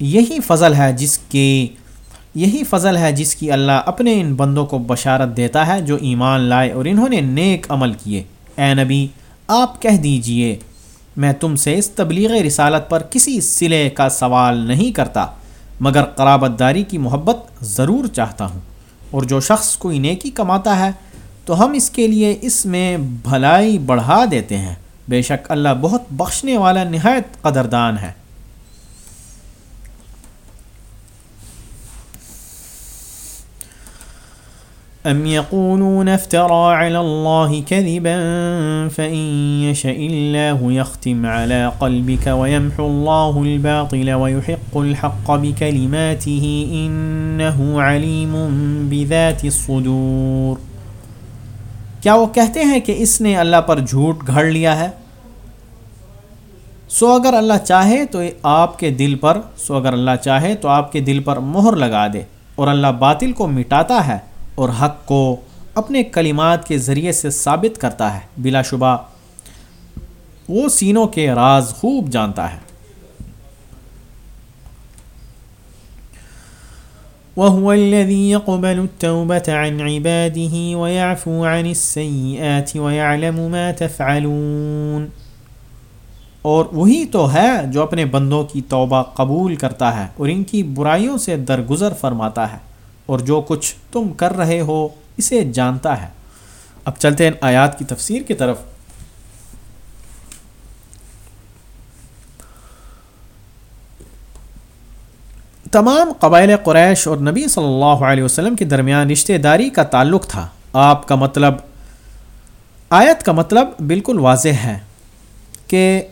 یہی فضل ہے جس کے یہی فضل ہے جس کی اللہ اپنے ان بندوں کو بشارت دیتا ہے جو ایمان لائے اور انہوں نے نیک عمل کیے۔ اے نبی، آپ کہہ دیجیے، میں تم سے اس تبلیغ رسالت پر کسی سلے کا سوال نہیں کرتا، مگر قرابت داری کی محبت ضرور چاہتا ہوں۔ اور جو شخص کوئی نیکی کماتا ہے، تو ہم اس کے لیے اس میں بھلائی بڑھا دیتے ہیں۔ بے شک اللہ بہت بخشنے والا نہایت قدردان ہے۔ ام يقولون افترى على الله كذبا فإن يشاء الله يختم على قلبك ويمحو الله الباطل ويحق الحق بكلماته إنه عليم بذات الصدور۔ کیا وہ کہتے ہیں کہ اس نے اللہ پر جھوٹ گھڑ لیا ہے؟ سو اگر اللہ چاہے تو آپ کے دل پر، سو اگر اللہ چاہے تو آپ کے دل پر مہر لگا دے اور اللہ باطل کو مٹاتا ہے۔ اور حق کو اپنے کلمات کے ذریعے سے ثابت کرتا ہے۔ بلا شبہ، وہ سینوں کے راز خوب جانتا ہے۔ وهو الذي يقبل التوبة عن عباده ويعفو عن السيئات ويعلم ما تفعلون۔ اور وہی تو ہے جو اپنے بندوں کی توبہ قبول کرتا ہے اور ان کی برائیوں سے درگزر فرماتا ہے۔ اور جو کچھ تم کر رہے ہو اسے جانتا ہے۔ اب چلتے ہیں آیات کی تفسیر کی طرف۔ تمام قبائل قریش اور نبی صلی اللہ علیہ وسلم کے درمیان رشتہ داری کا تعلق تھا۔ آپ کا مطلب آیت کا مطلب بالکل واضح ہے کہ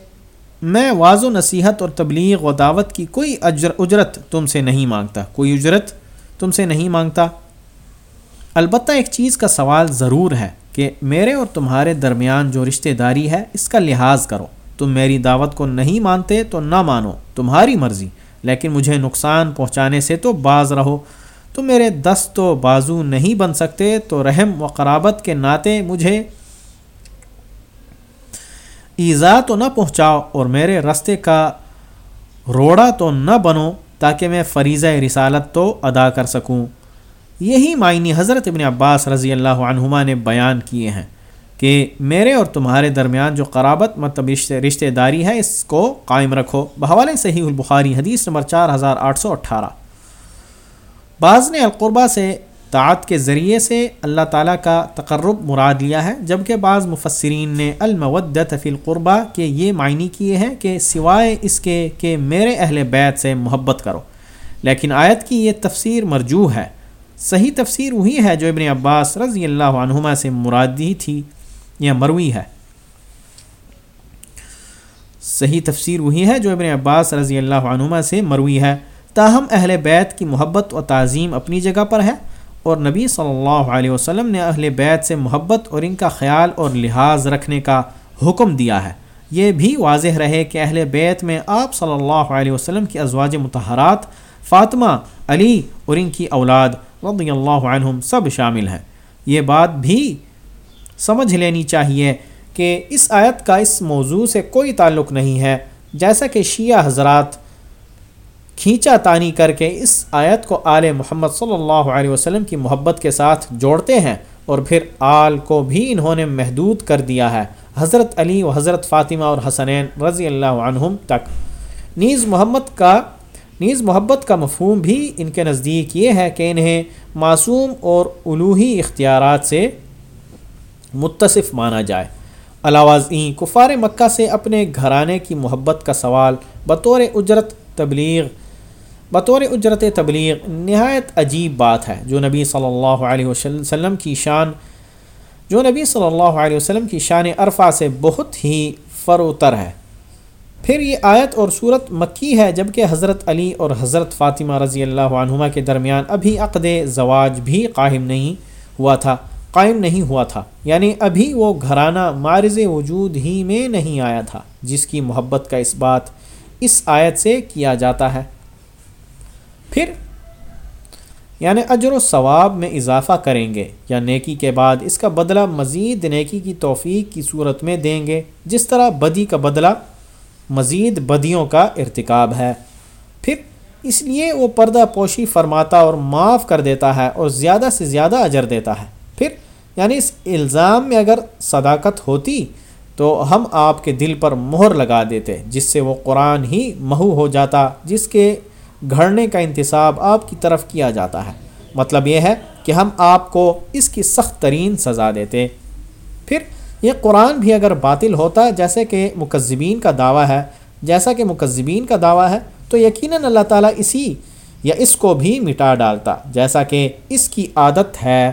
میں واض و نصیحت اور تبلیغ و دعوت کی کوئی اجرت تم سے نہیں مانگتا۔ کوئی اجرت تم سے نہیں مانگتا؟ البتہ ایک چیز کا سوال ضرور ہے کہ میرے اور تمہارے درمیان جو رشتہ داری ہے، اس کا لحاظ کرو۔ تم میری دعوت کو نہیں مانتے تو نہ مانو، تمہاری مرضی، لیکن مجھے نقصان پہنچانے سے تو باز رہو۔ تم میرے دست و بازو نہیں بن سکتے تو رحم و قرابت کے ناطے مجھے ایزا تو نہ پہنچاؤ اور میرے رستے کا روڑا تو نہ بنو۔ تاکہ میں فریضہ رسالت تو ادا کر سکوں۔ یہی معنی حضرت ابن عباس رضی اللہ عنہما نے بیان کیے ہیں کہ میرے اور تمہارے درمیان جو قرابت مطلب رشتہ داری ہے، اس کو قائم رکھو۔ بحوالے صحیح البخاری حدیث نمبر چار ہزار آٹھ سو اٹھارہ۔ بعض نے القربہ سے طاعت کے ذریعے سے اللہ تعالیٰ کا تقرب مراد لیا ہے، جبکہ بعض مفسرین نے المودت فی القربہ کے یہ معنی کیے ہیں کہ سوائے اس کے کہ میرے اہل بیت سے محبت کرو۔ لیکن آیت کی یہ تفسیر مرجوح ہے۔ صحیح تفسیر وہی ہے جو ابن عباس رضی اللہ عنہما سے مرادی تھی، یا مروی ہے۔ صحیح تفسیر وہی ہے جو ابن عباس رضی اللہ عنہما سے مروی ہے۔ تاہم اہل بیت کی محبت و تعظیم اپنی جگہ پر ہے۔ اور نبی صلی اللہ علیہ وسلم نے اہل بیت سے محبت اور ان کا خیال اور لحاظ رکھنے کا حکم دیا ہے۔ یہ بھی واضح رہے کہ اہل بیت میں آپ صلی اللہ علیہ وسلم کی ازواج متحرات فاطمہ، علی اور ان کی اولاد رضی اللہ عنہم سب شامل ہیں۔ یہ بات بھی سمجھ لینی چاہیے کہ اس آیت کا اس موضوع سے کوئی تعلق نہیں ہے۔ جیسا کہ شیعہ حضرات کھینچا تانی کر کے اس آیت کو آل محمد صلی اللہ علیہ وسلم کی محبت کے ساتھ جوڑتے ہیں اور پھر آل کو بھی انہوں نے محدود کر دیا ہے۔ حضرت علی و حضرت فاطمہ اور حسنین رضی اللہ عنہم تک۔ نیز محمد کا، نیز محبت کا مفہوم بھی ان کے نزدیک یہ ہے کہ انہیں معصوم اور الوحی اختیارات سے متصف مانا جائے۔ علاوہ کفار مکہ سے اپنے گھرانے کی محبت کا سوال بطور اجرت تبلیغ بطور اجرت تبلیغ نہایت عجیب بات ہے جو نبی صلی اللہ علیہ وسلم کی شان جو نبی صلی اللہ علیہ وسلم کی شان عرفہ سے بہت ہی فروتر ہے۔ پھر یہ آیت اور صورت مکی ہے جبکہ حضرت علی اور حضرت فاطمہ رضی اللہ عنہما کے درمیان ابھی عقد زواج بھی قائم نہیں ہوا تھا، قائم نہیں ہوا تھا۔ یعنی ابھی وہ گھرانہ معرض وجود ہی میں نہیں آیا تھا، جس کی محبت کا اس بات اس آیت سے کیا جاتا ہے۔ پھر؟ یعنی اجر و ثواب میں اضافہ کریں گے یا نیکی کے بعد اس کا بدلہ مزید نیکی کی توفیق کی صورت میں دیں گے، جس طرح بدی کا بدلہ مزید بدیوں کا ارتکاب ہے۔ پھر، اس لیے وہ پردہ پوشی فرماتا اور معاف کر دیتا ہے اور زیادہ سے زیادہ اجر دیتا ہے۔ پھر یعنی اس الزام میں اگر صداقت ہوتی تو ہم آپ کے دل پر مہر لگا دیتے، جس سے وہ قرآن ہی مہو ہو جاتا، جس کے گھڑنے کا انتصاب آپ کی طرف کیا جاتا ہے۔ مطلب یہ ہے کہ ہم آپ کو اس کی سخت ترین سزا دیتے۔ پھر یہ قرآن بھی اگر باطل ہوتا ہے جیسے کہ مکذبین کا دعویٰ ہے، جیسا کہ مکذبین کا دعویٰ ہے، تو یقیناً اللہ تعالیٰ اسی یا اس کو بھی مٹا ڈالتا، جیسا کہ اس کی عادت ہے۔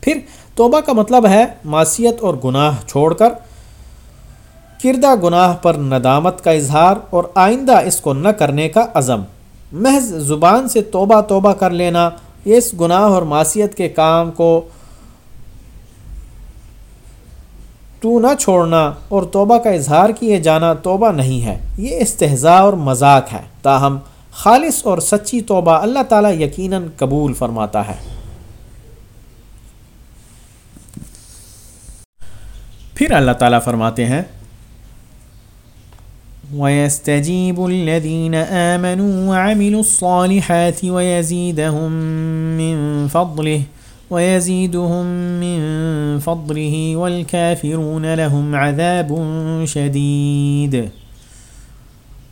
پھر توبہ کا مطلب ہے معصیت اور گناہ چھوڑ کر کردہ گناہ پر ندامت کا اظہار اور آئندہ اس کو نہ کرنے کا عزم۔ محض زبان سے توبہ توبہ کر لینا، اس گناہ اور معصیت کے کام کو تو نہ چھوڑنا اور توبہ کا اظہار کیے جانا توبہ نہیں ہے۔ یہ استحضاء اور مذاق ہے۔ تاہم، خالص اور سچی توبہ اللہ تعالیٰ یقیناً قبول فرماتا ہے۔ پھر اللہ تعالیٰ فرماتے ہیں ويستجيب الذين آمنوا وعملوا الصالحات ويزيدهم من فضله، ويزيدهم من فضله والكافرون لهم عذاب شديد۔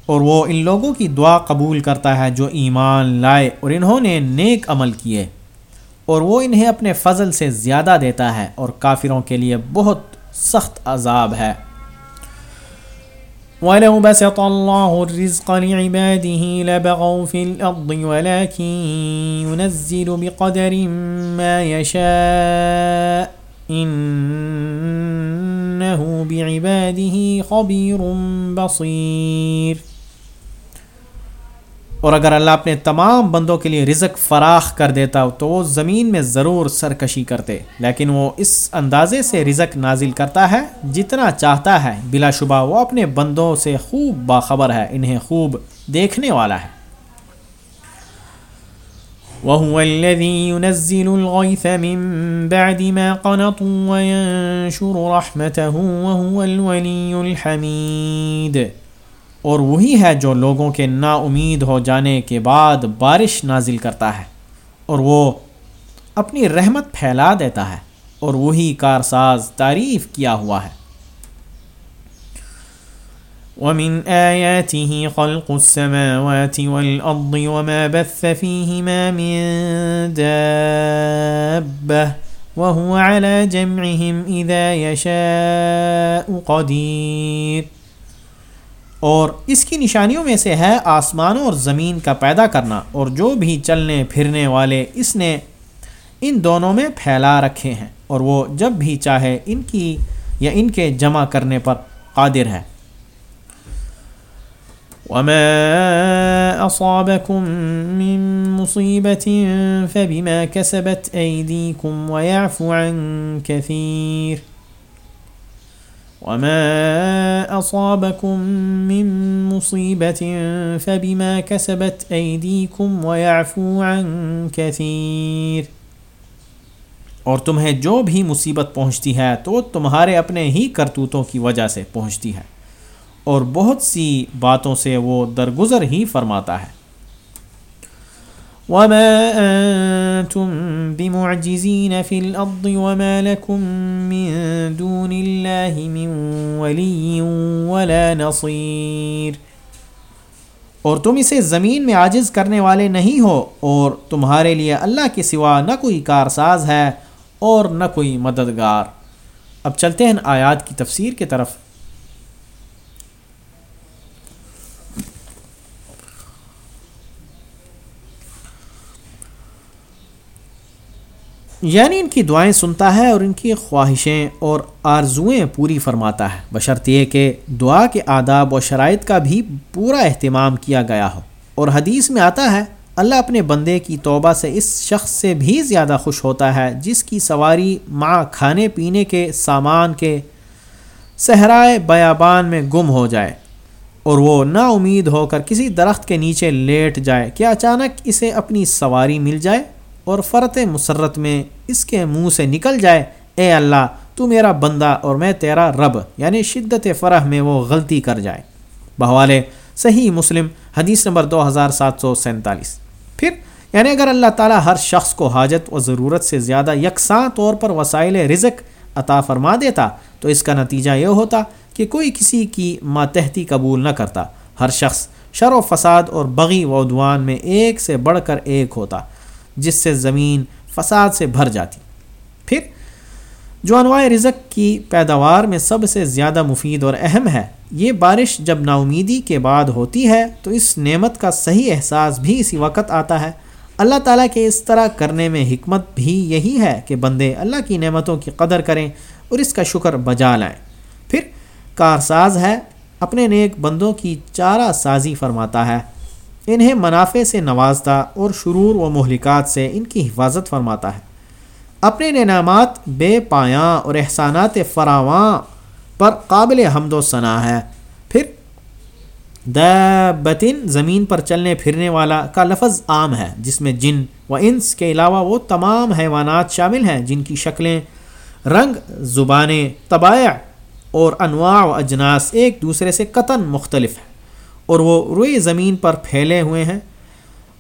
اور وہ ان لوگوں کی دعا قبول کرتا ہے جو ایمان لائے اور انہوں نے نیک عمل کیے۔ اور وہ انہیں اپنے فضل سے زیادہ دیتا ہے اور کافروں کے لیے بہت سخت عذاب ہے۔ ولو بسط الله الرزق لعباده لبغوا في الأرض ولكن ينزل بقدر ما يشاء إنه بعباده خبير بصير اور اگر اللہ اپنے تمام بندوں کے لیے رزق فراخ کر دیتا تو وہ زمین میں ضرور سرکشی کرتے۔ لیکن وہ اس اندازے سے رزق نازل کرتا ہے جتنا چاہتا ہے۔ بلا شبہ وہ اپنے بندوں سے خوب باخبر ہے، انہیں خوب دیکھنے والا ہے۔ وهو الذي ينزل الغيث من بعد ما قنطوا وينشر رحمته وهو الولي الحميد۔ اور وہی ہے جو لوگوں کے نا امید ہو جانے کے بعد بارش نازل کرتا ہے اور وہ اپنی رحمت پھیلا دیتا ہے اور وہی کارساز تعریف کیا ہوا ہے۔ ومن آياته خلق السماوات والأرض وما بث فيهما من دابة وهو على جمعهم إذا يشاء قدير۔ اور اس کی نشانیوں میں سے ہے آسمانوں اور زمین کا پیدا کرنا اور جو بھی چلنے پھرنے والے اس نے ان دونوں میں پھیلا رکھے ہیں اور وہ جب بھی چاہے ان کی یا ان کے جمع کرنے پر قادر ہے۔ وما أصابكم من مصيبة فبما كسبت أيديكم ويعفو عن كثير وما أصابكم من مصيبة فبما كسبت أيديكم ويعفو عن كثير اور تمہیں جو بھی مصیبت پہنچتی ہے تو تمہارے اپنے ہی کرتوتوں کی وجہ سے پہنچتی ہے اور بہت سی باتوں سے وہ درگزر ہی فرماتا ہے۔ وما أنتم بمعجزين في الأرض وما لكم من دون الله من ولي ولا نصير۔ اور تم اسے زمین میں عاجز کرنے والے نہیں ہو، اور تمہارے لیے اللہ کے سوا نہ کوئی کارساز ہے اور نہ کوئی مددگار۔ اب چلتے ہیں آیات کی تفسیر کی طرف۔ یعنی ان کی دعائیں سنتا ہے اور ان کی خواہشیں اور آرزوئیں پوری فرماتا ہے۔ بشرط یہ کہ دعا کے آداب و شرائط کا بھی پورا اہتمام کیا گیا ہو۔ اور حدیث میں آتا ہے، اللہ اپنے بندے کی توبہ سے اس شخص سے بھی زیادہ خوش ہوتا ہے جس کی سواری ماں کھانے پینے کے سامان کے صحرائے بیابان میں گم ہو جائے اور وہ نا امید ہو کر کسی درخت کے نیچے لیٹ جائے۔ کہ اچانک اسے اپنی سواری مل جائے؟ اور فرت مسرت میں اس کے منہ سے نکل جائے، اے اللہ، تو میرا بندہ اور میں تیرا رب یعنی شدت فرح میں وہ غلطی کر جائے۔ بہوالے، صحیح مسلم، حدیث نمبر دو ہزار سات سو سینتالیس۔ پھر یعنی اگر اللہ تعالیٰ ہر شخص کو حاجت و ضرورت سے زیادہ یکساں طور پر وسائل رزق عطا فرما دیتا، تو اس کا نتیجہ یہ ہوتا کہ کوئی کسی کی ماتحتی قبول نہ کرتا۔ ہر شخص شر و فساد اور بغی و ادوان میں ایک سے بڑھ کر ایک ہوتا۔ جس سے زمین فساد سے بھر جاتی۔ پھر جو انواع رزق کی پیداوار میں سب سے زیادہ مفید اور اہم ہے، یہ بارش جب نا امیدی کے بعد ہوتی ہے تو اس نعمت کا صحیح احساس بھی اسی وقت آتا ہے۔ اللہ تعالیٰ کے اس طرح کرنے میں حکمت بھی یہی ہے کہ بندے اللہ کی نعمتوں کی قدر کریں اور اس کا شکر بجا لائیں۔ پھر کارساز ہے، اپنے نیک بندوں کی چارہ سازی فرماتا ہے۔ انہیں منافع سے نوازتا اور شرور و مہلکات سے ان کی حفاظت فرماتا ہے۔ اپنے انعامات بے پایاں اور احسانات فراواں پر قابل حمد و ثناء ہے۔ پھر دبتن زمین پر چلنے پھرنے والا کا لفظ عام ہے، جس میں جن و انس کے علاوہ وہ تمام حیوانات شامل ہیں جن کی شکلیں رنگ، زبانیں، طبائع اور انواع و اجناس ایک دوسرے سے قطن مختلف ہیں۔ اور وہ روئی زمین پر پھیلے ہوئے ہیں۔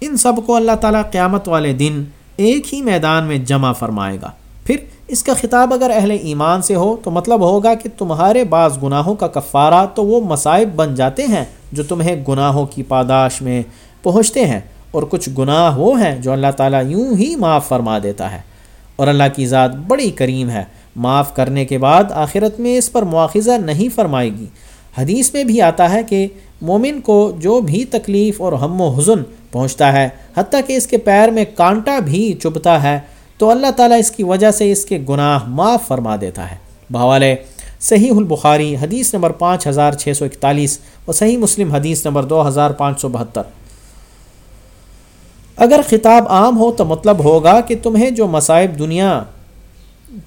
ان سب کو اللہ تعالیٰ قیامت والے دن ایک ہی میدان میں جمع فرمائے گا۔ پھر اس کا خطاب اگر اہل ایمان سے ہو تو مطلب ہوگا کہ تمہارے بعض گناہوں کا کفارہ تو وہ مصائب بن جاتے ہیں جو تمہیں گناہوں کی پاداش میں پہنچتے ہیں اور کچھ گناہ وہ ہیں جو اللہ تعالیٰ یوں ہی معاف فرما دیتا ہے۔ اور اللہ کی ذات بڑی کریم ہے۔ معاف کرنے کے بعد آخرت میں اس پر مواخذہ نہیں فرمائے گی۔ حدیث میں بھی آتا ہے کہ مومن کو جو بھی تکلیف اور ہم و حزن پہنچتا ہے، حتیٰ کہ اس کے پیر میں کانٹا بھی چبھتا ہے، تو اللہ تعالیٰ اس کی وجہ سے اس کے گناہ معاف فرما دیتا ہے۔ بحوالے صحیح البخاری حدیث نمبر پانچ ہزار چھ سو اکتالیس اور صحیح مسلم حدیث نمبر دو ہزار پانچ سو بہتر۔ اگر خطاب عام ہو تو مطلب ہوگا کہ تمہیں جو مصائب دنیا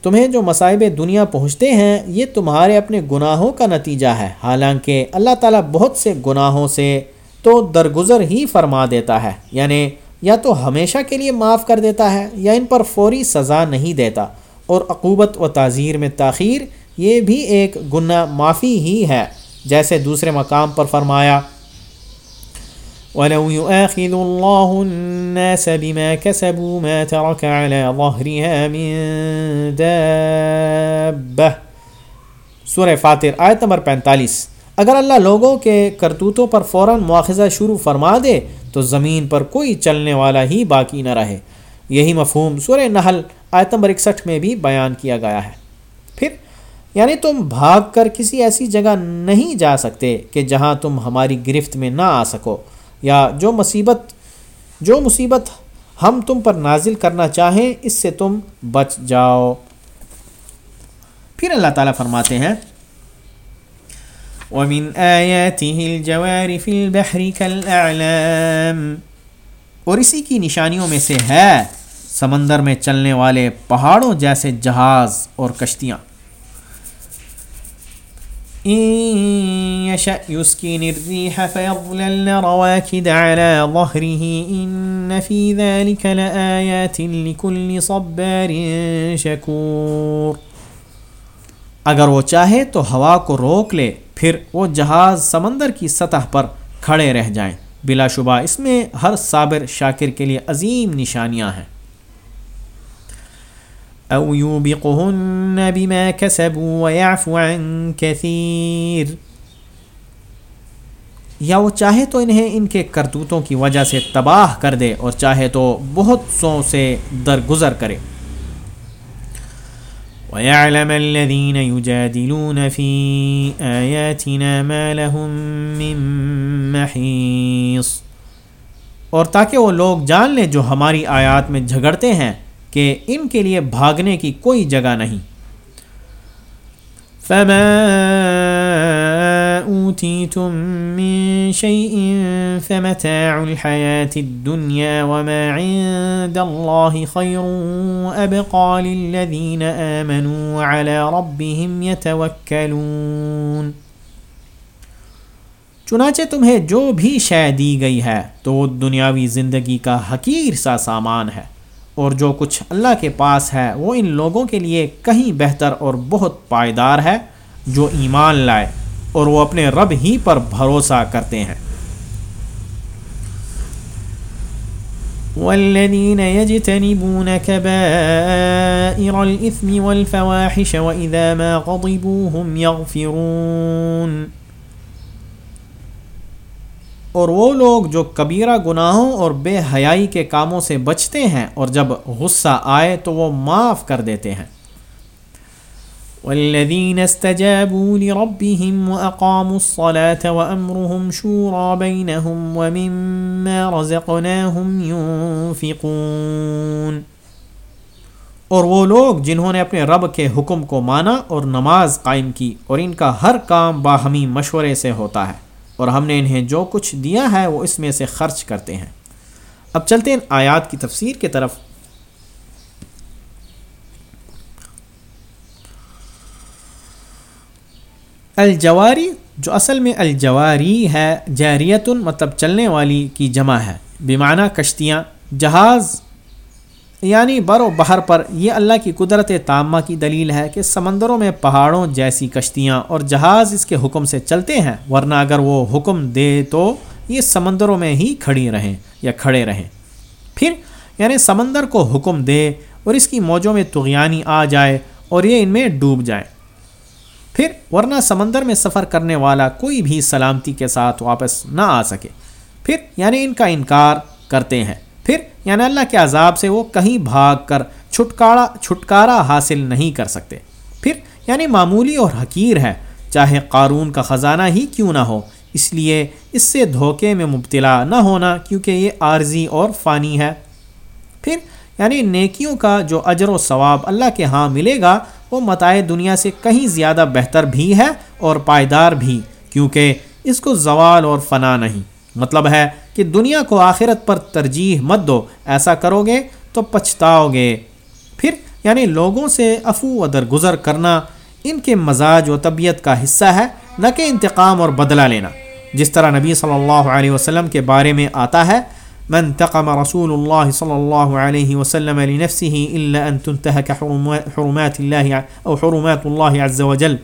تمہیں جو مصائب دنیا پہنچتے ہیں، یہ تمہارے اپنے گناہوں کا نتیجہ ہے۔ حالانکہ اللہ تعالیٰ بہت سے گناہوں سے تو درگزر ہی فرما دیتا ہے۔ یعنی یا تو ہمیشہ کے لیے معاف کر دیتا ہے یا ان پر فوری سزا نہیں دیتا۔ اور عقوبت و تعزیر میں تاخیر یہ بھی ایک گناہ معافی ہی ہے۔ جیسے دوسرے مقام پر فرمایا وَلَوْ يُؤَاخِذُ اللَّهُ النَّاسَ بِمَا كَسَبُوا مَا تَرَكَ عَلَى ظَهْرِهَا مِن دَابَّةٍ۔ سورہ فاتر، آیت نمبر پینتالیس۔ اگر اللہ لوگوں کے کرتوتوں پر فوراً مواخذہ شروع فرما دے، تو زمین پر کوئی چلنے والا ہی باقی نہ رہے۔ یہی مفہوم سورہ نحل، آیت نمبر اکسٹھ میں بھی بیان کیا گیا ہے۔ پھر یعنی تم بھاگ کر کسی ایسی جگہ نہیں جا سکتے کہ جہاں تم ہماری گرفت میں نہ آ سکو۔ یا جو مصیبت جو مصیبت ہم تم پر نازل کرنا چاہیں، اس سے تم بچ جاؤ۔ پھر اللہ تعالیٰ فرماتے ہیں، ومن آياته الجوار في البحر كالأعلام۔ اور اسی کی نشانیوں میں سے ہے، سمندر میں چلنے والے پہاڑوں جیسے جہاز اور کشتیاں۔ إن يشأ يسكن الريح فيظللن رواكد على ظهره إن في ذلك لآيات لكل صبار شكور۔ اگر وہ چاہے تو ہوا کو روک لے، پھر وہ جہاز سمندر کی سطح پر کھڑے رہ جائیں۔ بلا شبہ اس میں ہر صابر شاکر کے لیے عظیم نشانیاں ہیں۔ او بما كسبوا ويعفو عن كثير۔ یا وہ چاہے تو انہیں ان کے کرتوتوں کی وجہ سے تباہ کر دے اور چاہے تو بہت سو سے درگزر کرے۔ ويعلم الذين يجادلون في آياتنا ما لهم من محيص۔ اور تاکہ وہ لوگ جان لیں جو ہماری آیات میں جھگڑتے ہیں۔ کہ ان کے لیے بھاگنے کی کوئی جگہ نہیں۔ فما اوتیتم من شيء فمتاع الحياة الدنيا وما عند الله خير وأبقى للذين آمنوا وعلى ربهم يتوكلون۔ چنانچہ تمہیں جو بھی شے دی گئی ہے تو وہ دنیاوی زندگی کا حقیر سا سامان ہے۔ اور جو کچھ اللہ کے پاس ہے، وہ ان لوگوں کے لیے کہیں بہتر اور بہت پائیدار ہے جو ایمان لائے اور وہ اپنے رب ہی پر بھروسہ کرتے ہیں۔ والذين يجتنبون كبائر الإثم والفواحش وإذا ما غضبوا هم يغفرون اور وہ لوگ جو کبیرہ گناہوں اور بے حیائی کے کاموں سے بچتے ہیں اور جب غصہ آئے تو وہ معاف کر دیتے ہیں۔ والذين استجابوا لربهم وأقاموا الصلاة وأمرهم شورى بينهم ومما رزقناهم ينفقون۔ اور وہ لوگ جنہوں نے اپنے رب کے حکم کو مانا اور نماز قائم کی اور ان کا ہر کام باہمی مشورے سے ہوتا ہے۔ اور ہم نے انہیں جو کچھ دیا ہے وہ اس میں سے خرچ کرتے ہیں۔ اب چلتے ہیں آیات کی تفسیر کی طرف۔ الجواری، جو اصل میں الجواری ہے جہریتن مطلب چلنے والی کی جمع ہے۔ بیمانہ کشتیاں، جہاز یعنی بر و بہر پر یہ اللہ کی قدرت تامہ کی دلیل ہے کہ سمندروں میں پہاڑوں جیسی کشتیاں اور جہاز اس کے حکم سے چلتے ہیں، ورنہ اگر وہ حکم دے تو یہ سمندروں میں ہی کھڑی رہیں یا کھڑے رہیں۔ پھر یعنی سمندر کو حکم دے اور اس کی موجوں میں تغیانی آ جائے اور یہ ان میں ڈوب جائے۔ پھر، ورنہ سمندر میں سفر کرنے والا کوئی بھی سلامتی کے ساتھ واپس نہ آ سکے۔ پھر یعنی ان کا انکار کرتے ہیں۔ پھر یعنی اللہ کے عذاب سے وہ کہیں بھاگ کر چھٹکارا چھٹکارا حاصل نہیں کر سکتے۔ پھر یعنی معمولی اور حقیر ہے، چاہے قارون کا خزانہ ہی کیوں نہ ہو۔ اس لیے اس سے دھوکے میں مبتلا نہ ہونا کیونکہ یہ عارضی اور فانی ہے۔ پھر یعنی نیکیوں کا جو اجر و ثواب اللہ کے ہاں ملے گا، وہ متائے دنیا سے کہیں زیادہ بہتر بھی ہے اور پائیدار بھی، کیونکہ اس کو زوال اور فنا نہیں۔ مطلب ہے کہ دنیا کو آخرت پر ترجیح مت دو، ایسا کرو گے تو پچھتاؤ گے۔ پھر یعنی لوگوں سے افو و درگزر کرنا ان کے مزاج و طبیعت کا حصہ ہے، نہ کہ انتقام اور بدلہ لینا۔ جس طرح نبی صلی اللہ علیہ وسلم کے بارے میں آتا ہے، من تقم رسول الله صلى الله عليه وسلم لنفسه إلا أن تنتهك حرمات الله أو حرمات الله عز وجل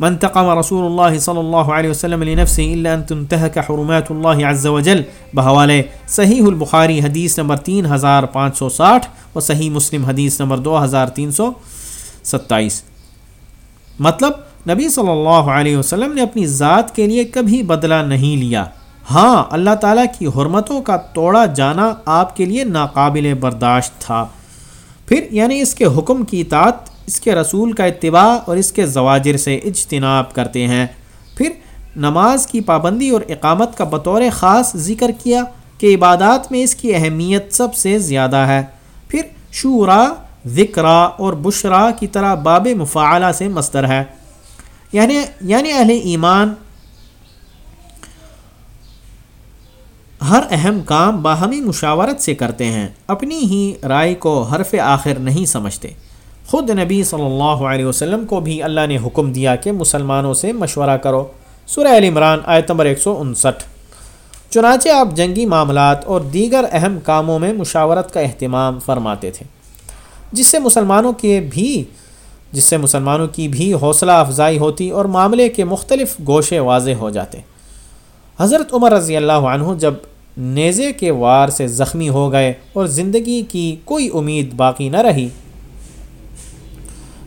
من تقم رسول الله صلى الله عليه وسلم لنفسه إلا أن تنتهك حرمات الله عز وجل بحوالے صحیح البخاری حدیث نمبر تین ہزار پانچ سو ساٹھ صحیح مسلم حدیث نمبر دو ہزار تین سو ستائیس مطلب نبی صلی اللہ علیہ وسلم نے اپنی ذات کے لیے کبھی بدلہ نہیں لیا۔ ہاں اللہ تعالیٰ کی حرمتوں کا توڑا جانا آپ کے لیے ناقابل برداشت تھا۔ پھر یعنی اس کے حکم کی اطاعت اس کے رسول کا اتباع اور اس کے زواجر سے اجتناب کرتے ہیں۔ پھر نماز کی پابندی اور اقامت کا بطور خاص ذکر کیا کہ عبادات میں اس کی اہمیت سب سے زیادہ ہے۔ پھر شعرا ذکرا اور بشرا کی طرح باب مفعلہ سے مستر ہے۔ یعنی یعنی اہل ایمان ہر اہم کام باہمی مشاورت سے کرتے ہیں، اپنی ہی رائے کو حرف آخر نہیں سمجھتے۔ خود نبی صلی اللہ علیہ وسلم کو بھی اللہ نے حکم دیا کہ مسلمانوں سے مشورہ کرو۔ سورہ علی عمران آیت نمبر ایک سو انسٹھ۔ چنانچہ آپ جنگی معاملات اور دیگر اہم کاموں میں مشاورت کا اہتمام فرماتے تھے۔ جس سے مسلمانوں کے بھی جس سے مسلمانوں کی بھی حوصلہ افزائی ہوتی اور معاملے کے مختلف گوشے واضح ہو جاتے۔ حضرت عمر رضی اللہ عنہ جب نیزے کے وار سے زخمی ہو گئے اور زندگی کی کوئی امید باقی نہ رہی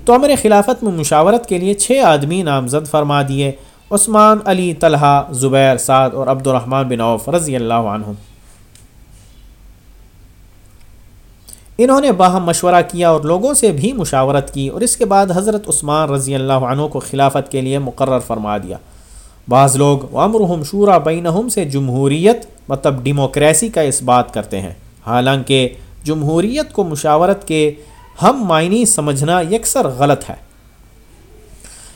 تو امر خلافت میں مشاورت کے لیے چھ آدمی نامزد فرما دیے، عثمان، علی، طلحہ، زبیر، سعد اور عبد الرحمن بن عوف رضی اللہ عنہ۔ انہوں نے باہم مشورہ کیا اور لوگوں سے بھی مشاورت کی اور اس کے بعد حضرت عثمان رضی اللہ عنہ کو خلافت کے لیے مقرر فرما دیا۔ بعض لوگ امرحم شورا بینہم سے جمہوریت مطلب ڈیموکریسی کا اس بات کرتے ہیں۔ حالانکہ جمہوریت کو مشاورت کے ہم معنی سمجھنا یکسر غلط ہے۔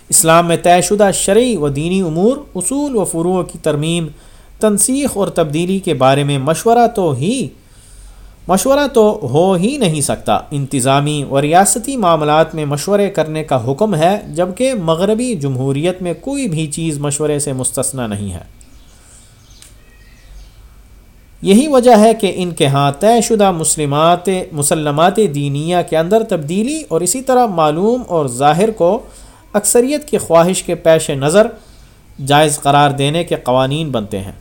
اسلام میں طے شدہ شرعی و دینی امور، اصول و فروع کی ترمیم، تنسیخ اور تبدیلی کے بارے میں مشورہ تو ہی، مشورہ تو ہو ہی نہیں سکتا۔ انتظامی و ریاستی معاملات میں مشورے کرنے کا حکم ہے، جبکہ مغربی جمہوریت میں کوئی بھی چیز مشورے سے مستثنا نہیں ہے۔ یہی وجہ ہے کہ ان کے ہاں طے شدہ مسلمات مسلمات دینیہ کے اندر تبدیلی اور اسی طرح معلوم اور ظاہر کو اکثریت کی خواہش کے پیش نظر جائز قرار دینے کے قوانین بنتے ہیں۔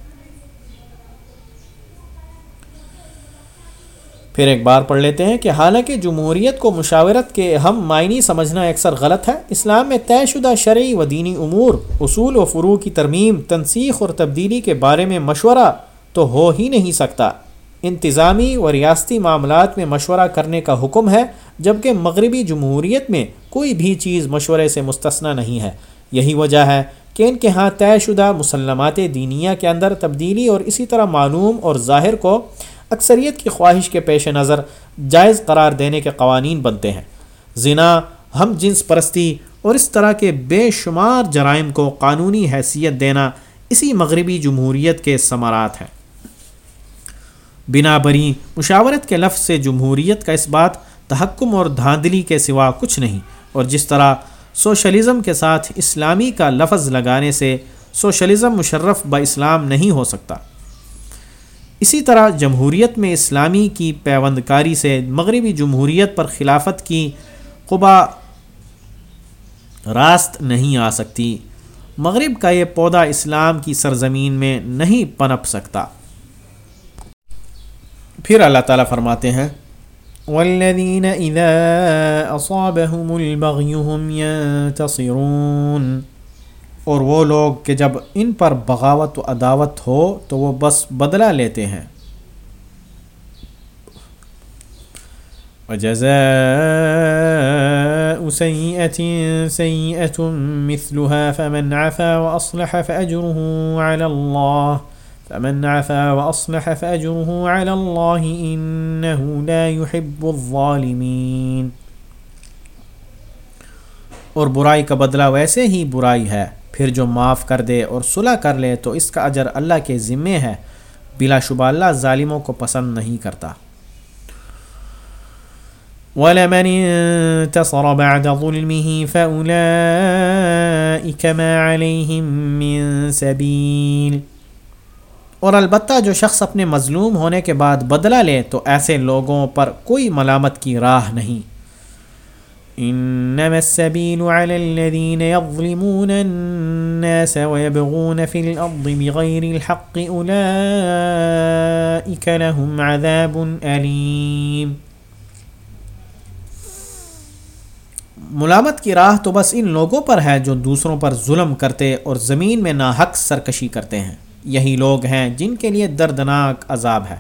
پھر ایک بار پڑھ لیتے ہیں کہ حالانکہ جمہوریت کو مشاورت کے ہم معنی سمجھنا اکثر غلط ہے، اسلام میں طے شدہ شرعی و دینی امور، اصول و فرو کی ترمیم، تنسیخ اور تبدیلی کے بارے میں مشورہ تو ہو ہی نہیں سکتا۔ انتظامی و ریاستی معاملات میں مشورہ کرنے کا حکم ہے، جبکہ مغربی جمہوریت میں کوئی بھی چیز مشورے سے مستثنا نہیں ہے۔ یہی وجہ ہے کہ ان کے ہاں طے شدہ مسلمات دینیا کے اندر تبدیلی اور اسی طرح معلوم اور ظاہر کو اکثریت کی خواہش کے پیش نظر جائز قرار دینے کے قوانین بنتے ہیں۔ زنا، ہم جنس پرستی اور اس طرح کے بے شمار جرائم کو قانونی حیثیت دینا اسی مغربی جمہوریت کے ثمرات ہیں۔ بنا بری۔ مشاورت کے لفظ سے جمہوریت کا اس بات تحکم اور دھاندلی کے سوا کچھ نہیں۔ اور جس طرح سوشلزم کے ساتھ اسلامی کا لفظ لگانے سے سوشلزم مشرف با اسلام نہیں ہو سکتا۔ اسی طرح جمہوریت میں اسلامی کی پیوند کاری سے مغربی جمہوریت پر خلافت کی قبا راست نہیں آ سکتی۔ مغرب کا یہ پودا اسلام کی سرزمین میں نہیں پنپ سکتا۔ پھر اللہ تعالیٰ فرماتے ہیں والذین اذا اصابهم البغی هم ينتصرون۔ اور وہ لوگ کہ جب ان پر بغاوت و عداوت ہو تو وہ بس بدلہ لیتے ہیں۔ وجزاء سيئة سيئة مثلها فمن عفا وأصلح فأجره على الله فمن عفا وأصلح فأجره على الله إنه لا يحب الظالمين۔ اور برائی کا بدلہ ویسے ہی برائی ہے، پھر جو معاف کر دے اور صلح کر لے تو اس کا اجر اللہ کے ذمے ہے۔ بلا شبہ اللہ ظالموں کو پسند نہیں کرتا۔ وَلَمَنِ انتصر بعد ظلمه فَأُولَئِكَ مَا عَلَيْهِم مِّن سَبِيلٍ۔ اور البتہ جو شخص اپنے مظلوم ہونے کے بعد بدلہ لے تو ایسے لوگوں پر کوئی ملامت کی راہ نہیں۔ انما السبيل على الذين يظلمون الناس ويبغون في الارض بغير الحق اولئك لهم عذاب اليم ملامت کی راہ تو بس ان لوگوں پر ہے جو دوسروں پر ظلم کرتے اور زمین میں ناحق سرکشی کرتے ہیں۔ یہی لوگ ہیں جن کے لیے دردناک عذاب ہے۔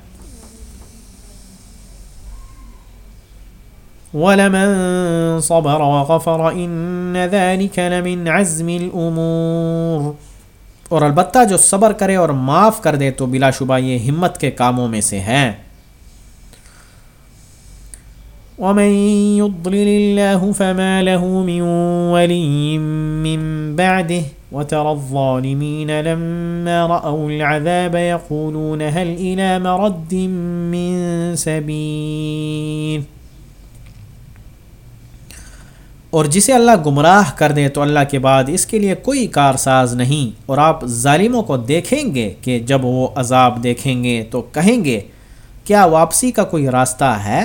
وَلَمَن صَبَرَ وَغَفَرَ إِنَّ ذَلِكَ لَمِنْ عَزْمِ الْأُمُورِ۔ اور البتہ جو صبر کرے اور معاف کر دے تو بلا شبہ یہ ہمت کے کاموں میں سے ہے ومن يضلل الله فما له من ولي من بعده وترى الظالمين لما رأوا العذاب يقولون هل إلى مرد من سبيل؟ اور جسے اللہ گمراہ کر دے تو اللہ کے بعد اس کے لیے کوئی کارساز نہیں۔ اور آپ ظالموں کو دیکھیں گے کہ جب وہ عذاب دیکھیں گے تو کہیں گے، کیا واپسی کا کوئی راستہ ہے؟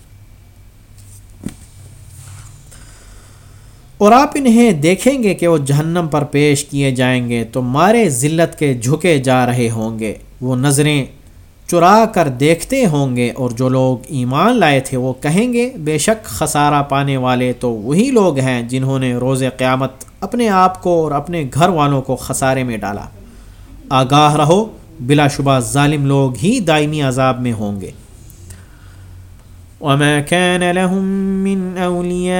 اور آپ انہیں دیکھیں گے کہ وہ جہنم پر پیش کیے جائیں گے تو مارے ذلت کے جھکے جا رہے ہوں گے۔ وہ نظریں چرا کر دیکھتے ہوں گے اور جو لوگ ایمان لائے تھے وہ کہیں گے، بے شک خسارہ پانے والے تو وہی لوگ ہیں جنہوں نے روز قیامت اپنے آپ کو اور اپنے گھر والوں کو خسارے میں ڈالا۔ آگاہ رہو، بلا شبہ ظالم لوگ ہی دائمی عذاب میں ہوں گے۔ وما كان لهم من أولياء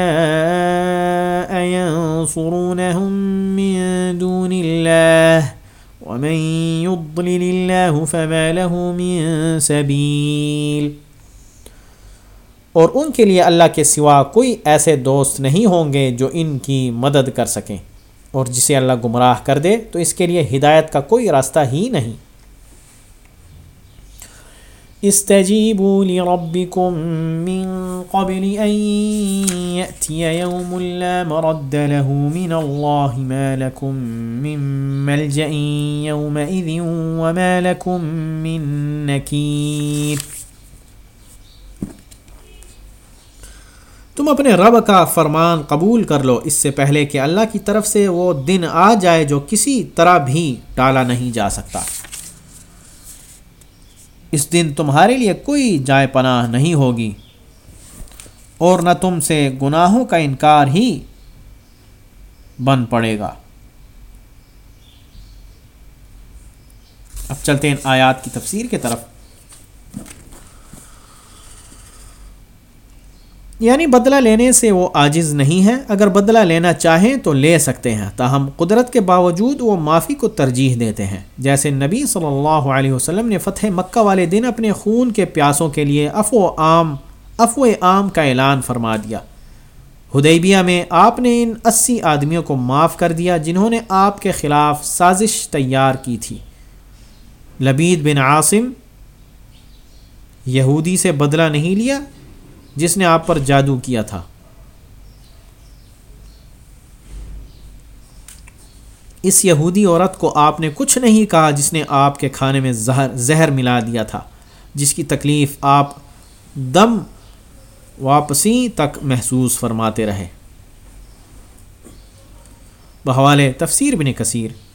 ينصرونهم من دون الله ومن يضلل الله فما له من سبيل اور ان کے لیے اللہ کے سوا کوئی ایسے دوست نہیں ہوں گے جو ان کی مدد کر سکیں۔ اور جسے اللہ گمراہ کر دے تو اس کے لیے ہدایت کا کوئی راستہ ہی نہیں۔ استجيبوا لربكم من قبل أن يأتي يوم لا مرد له من الله ما لكم من ملجأ يومئذ وما لكم من نكير. تم اپنے رب کا فرمان قبول کر لو، اس سے پہلے کہ اللہ کی طرف سے وہ دن آ جائے جو کسی طرح بھی ٹالا نہیں جا سکتا۔ اس دن تمہارے لیے کوئی جائے پناہ نہیں ہوگی۔ اور نہ تم سے گناہوں کا انکار ہی بن پڑے گا۔ اب چلتے ہیں آیات کی تفسیر کی طرف۔ یعنی بدلہ لینے سے وہ عاجز نہیں ہے اگر بدلہ لینا چاہیں تو لے سکتے ہیں، تاہم قدرت کے باوجود وہ معافی کو ترجیح دیتے ہیں۔ جیسے نبی صلی اللہ علیہ وسلم نے فتح مکہ والے دن اپنے خون کے پیاسوں کے لیے افو عام افو عام کا اعلان فرما دیا۔ ہدیبیہ میں آپ نے ان اسی آدمیوں کو معاف کر دیا جنہوں نے آپ کے خلاف سازش تیار کی تھی۔ لبید بن عاصم یہودی سے بدلہ نہیں لیا۔ جس نے آپ پر جادو کیا تھا۔ اس یہودی عورت کو آپ نے کچھ نہیں کہا جس نے آپ کے کھانے میں زہر زہر ملا دیا تھا، جس کی تکلیف آپ دم واپسی تک محسوس فرماتے رہے۔ بحوالے تفسیر بن کثیر۔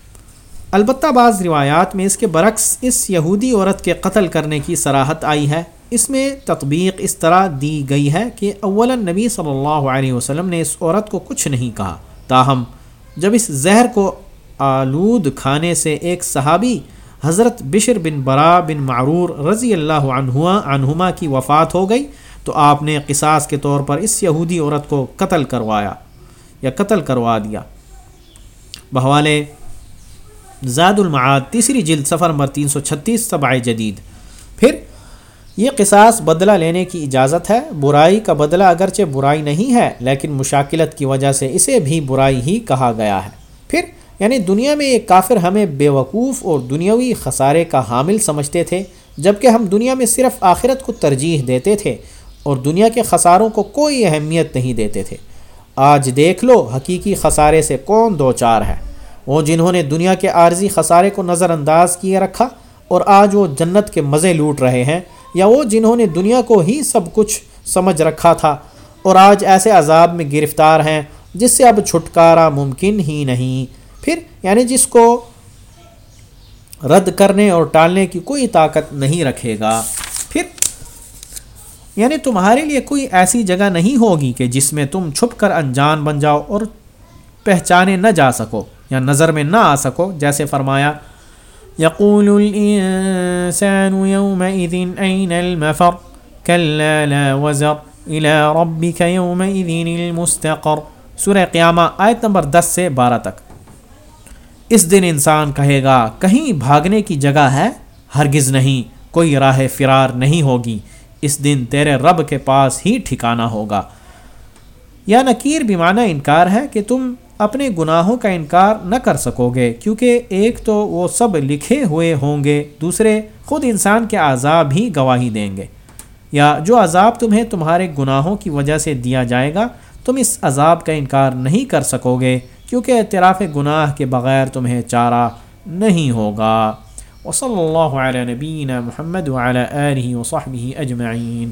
البتہ بعض روایات میں اس کے برعکس اس یہودی عورت کے قتل کرنے کی سراحت آئی ہے۔ اس میں تطبیق اس طرح دی گئی ہے کہ اول نبی صلی اللہ علیہ وسلم نے اس عورت کو کچھ نہیں کہا۔ تاہم، جب اس زہر کو آلود کھانے سے ایک صحابی حضرت بشر بن برا بن معرور رضی اللہ عنہ عنہما کی وفات ہو گئی تو آپ نے قصاص کے طور پر اس یہودی عورت کو قتل کروایا یا قتل کروا دیا۔ بحوالے زاد المعاد، تیسری جلد سفر نمبر تین سو چھتیس طبع جدید۔ پھر یہ قصاص بدلہ لینے کی اجازت ہے۔ برائی کا بدلہ اگرچہ برائی نہیں ہے، لیکن مشاکلت کی وجہ سے اسے بھی برائی ہی کہا گیا ہے۔ پھر یعنی دنیا میں ایک کافر ہمیں بے وقوف اور دنیاوی خسارے کا حامل سمجھتے تھے، جبکہ ہم دنیا میں صرف آخرت کو ترجیح دیتے تھے اور دنیا کے خساروں کو کوئی اہمیت نہیں دیتے تھے۔ آج دیکھ لو حقیقی خسارے سے کون دو چار ہے۔ وہ جنہوں نے دنیا کے عارضی خسارے کو نظر انداز کیے رکھا اور آج وہ جنت کے مزے لوٹ رہے ہیں، یا وہ جنہوں نے دنیا کو ہی سب کچھ سمجھ رکھا تھا اور آج ایسے عذاب میں گرفتار ہیں جس سے اب چھٹکارا ممکن ہی نہیں۔ پھر یعنی جس کو رد کرنے اور ٹالنے کی کوئی طاقت نہیں رکھے گا۔ پھر یعنی تمہارے لیے کوئی ایسی جگہ نہیں ہوگی کہ جس میں تم چھپ کر انجان بن جاؤ اور پہچانے نہ جا سکو۔ یا نظر میں نہ آ سکو، جیسے فرمایا يقول الإنسان يومئذ أين المفر كلا لا وزر إلى ربك يومئذ المستقر۔ سورہ قیامہ آیت نمبر دس سے بارہ تک۔ اس دن انسان کہے گا، کہیں بھاگنے کی جگہ ہے؟ ہرگز نہیں، کوئی راہ فرار نہیں ہوگی۔ اس دن تیرے رب کے پاس ہی ٹھکانہ ہوگا۔ یا نکیر بھی معنی انکار ہے کہ تم اپنے گناہوں کا انکار نہ کر سکو گے، کیونکہ ایک تو وہ سب لکھے ہوئے ہوں گے، دوسرے خود انسان کے عذاب ہی گواہی دیں گے۔ یا جو عذاب تمہیں تمہارے گناہوں کی وجہ سے دیا جائے گا، تم اس عذاب کا انکار نہیں کر سکو گے، کیونکہ اعتراف گناہ کے بغیر تمہیں چارہ نہیں ہوگا۔ وصلی اللہ علیہ نبین محمد وعلی آلہ وصحبہ اجمعین۔